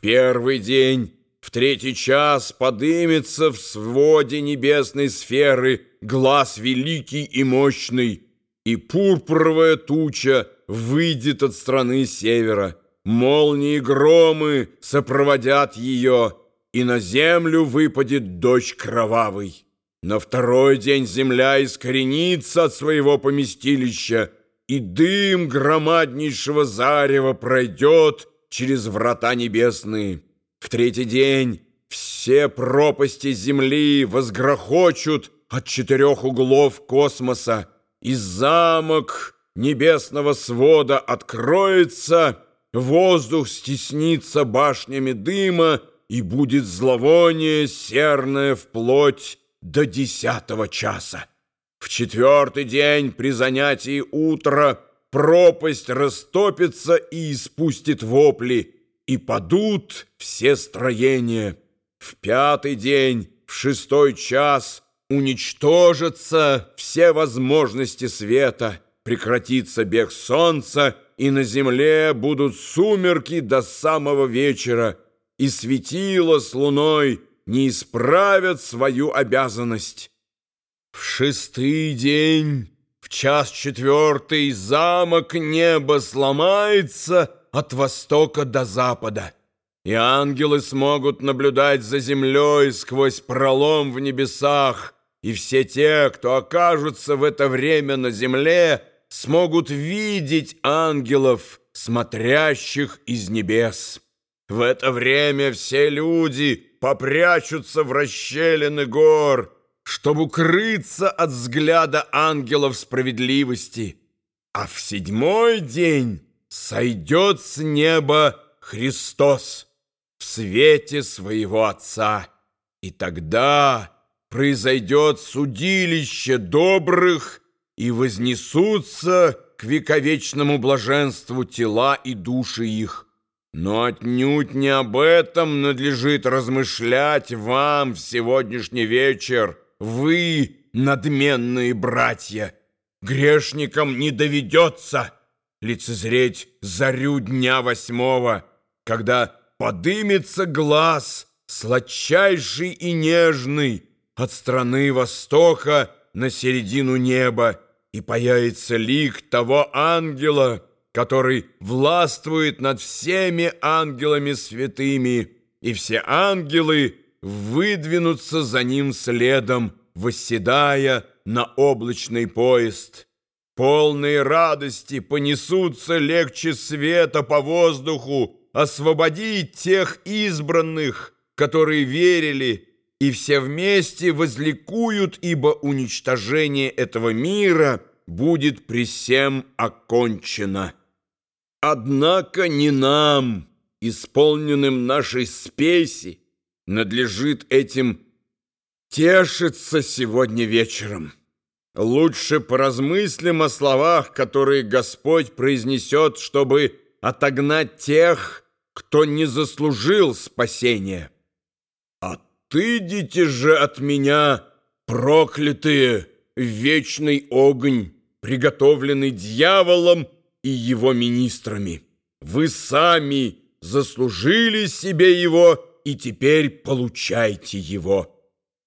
Первый день, в третий час подымется в своде небесной сферы глаз великий и мощный, и пурпуровая туча выйдет от страны севера. Молнии и громы сопроводят ее, и на землю выпадет дождь кровавый. На второй день земля искоренится от своего поместилища, и дым громаднейшего зарева пройдет через врата небесные. В третий день все пропасти земли возгрохочут от четырех углов космоса, и замок небесного свода откроется, воздух стеснится башнями дыма, и будет зловоние серное вплоть до десятого часа. В четвертый день при занятии утра пропасть растопится и испустит вопли, и падут все строения. В пятый день, в шестой час уничтожатся все возможности света, прекратится бег солнца, и на земле будут сумерки до самого вечера, и светило с луной не исправят свою обязанность. В шестый день, в час четвертый, замок неба сломается от востока до запада, и ангелы смогут наблюдать за землей сквозь пролом в небесах, и все те, кто окажутся в это время на земле, смогут видеть ангелов, смотрящих из небес. В это время все люди попрячутся в расщелины гор, чтобы укрыться от взгляда ангелов справедливости. А в седьмой день сойдет с неба Христос в свете своего Отца, и тогда произойдет судилище добрых, и вознесутся к вековечному блаженству тела и души их. Но отнюдь не об этом надлежит размышлять вам в сегодняшний вечер, вы, надменные братья. Грешникам не доведется лицезреть зарю дня восьмого, когда подымется глаз сладчайший и нежный от страны востока на середину неба, и появится лик того ангела, который властвует над всеми ангелами святыми, и все ангелы выдвинутся за ним следом, восседая на облачный поезд. Полные радости понесутся легче света по воздуху, освободить тех избранных, которые верили, и все вместе возликуют, ибо уничтожение этого мира будет при всем окончено. Однако не нам, исполненным нашей спеси, надлежит этим тешиться сегодня вечером. Лучше поразмыслим о словах, которые Господь произнесет, чтобы отогнать тех, кто не заслужил спасения. «Отыдите же от меня, проклятые, вечный огонь, приготовленный дьяволом и его министрами. Вы сами заслужили себе его и теперь получайте его.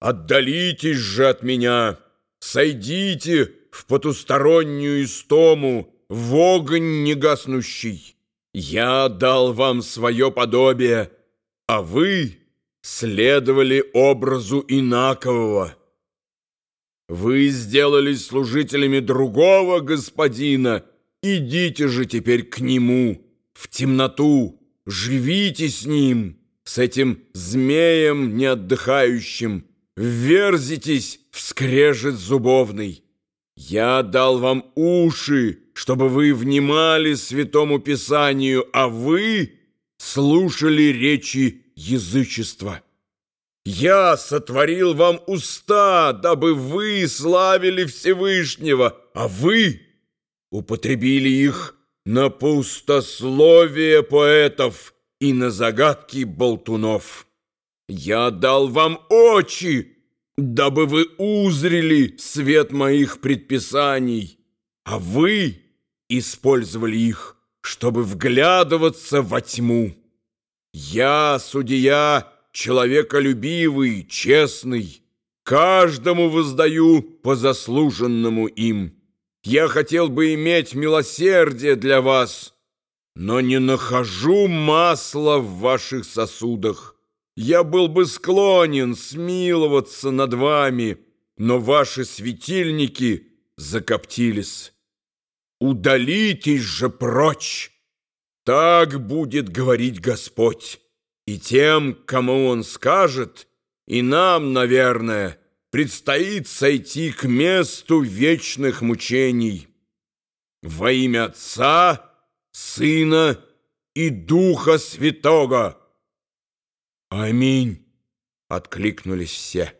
Отдалитесь же от меня, сойдите в потустороннюю истому, в огонь негаснущий. Я дал вам свое подобие, а вы следовали образу инакового. Вы сделались служителями другого господина, идите же теперь к нему, в темноту, живите с ним, с этим змеем неотдыхающим, вверзитесь в скрежет зубовный. Я дал вам уши, чтобы вы внимали святому Писанию, а вы слушали речи язычества. Я сотворил вам уста, дабы вы славили Всевышнего, а вы употребили их на пустословие поэтов и на загадки болтунов. Я дал вам очи, дабы вы узрели свет моих предписаний, а вы использовали их, чтобы вглядываться во тьму. Я, судья, человеколюбивый, честный, каждому воздаю по заслуженному им. Я хотел бы иметь милосердие для вас, но не нахожу масла в ваших сосудах. Я был бы склонен смиловаться над вами, но ваши светильники закоптились. Удалитесь же прочь! Так будет говорить Господь. И тем, кому Он скажет, и нам, наверное, предстоит сойти к месту вечных мучений. Во имя Отца, Сына и Духа Святого. Аминь, откликнулись все.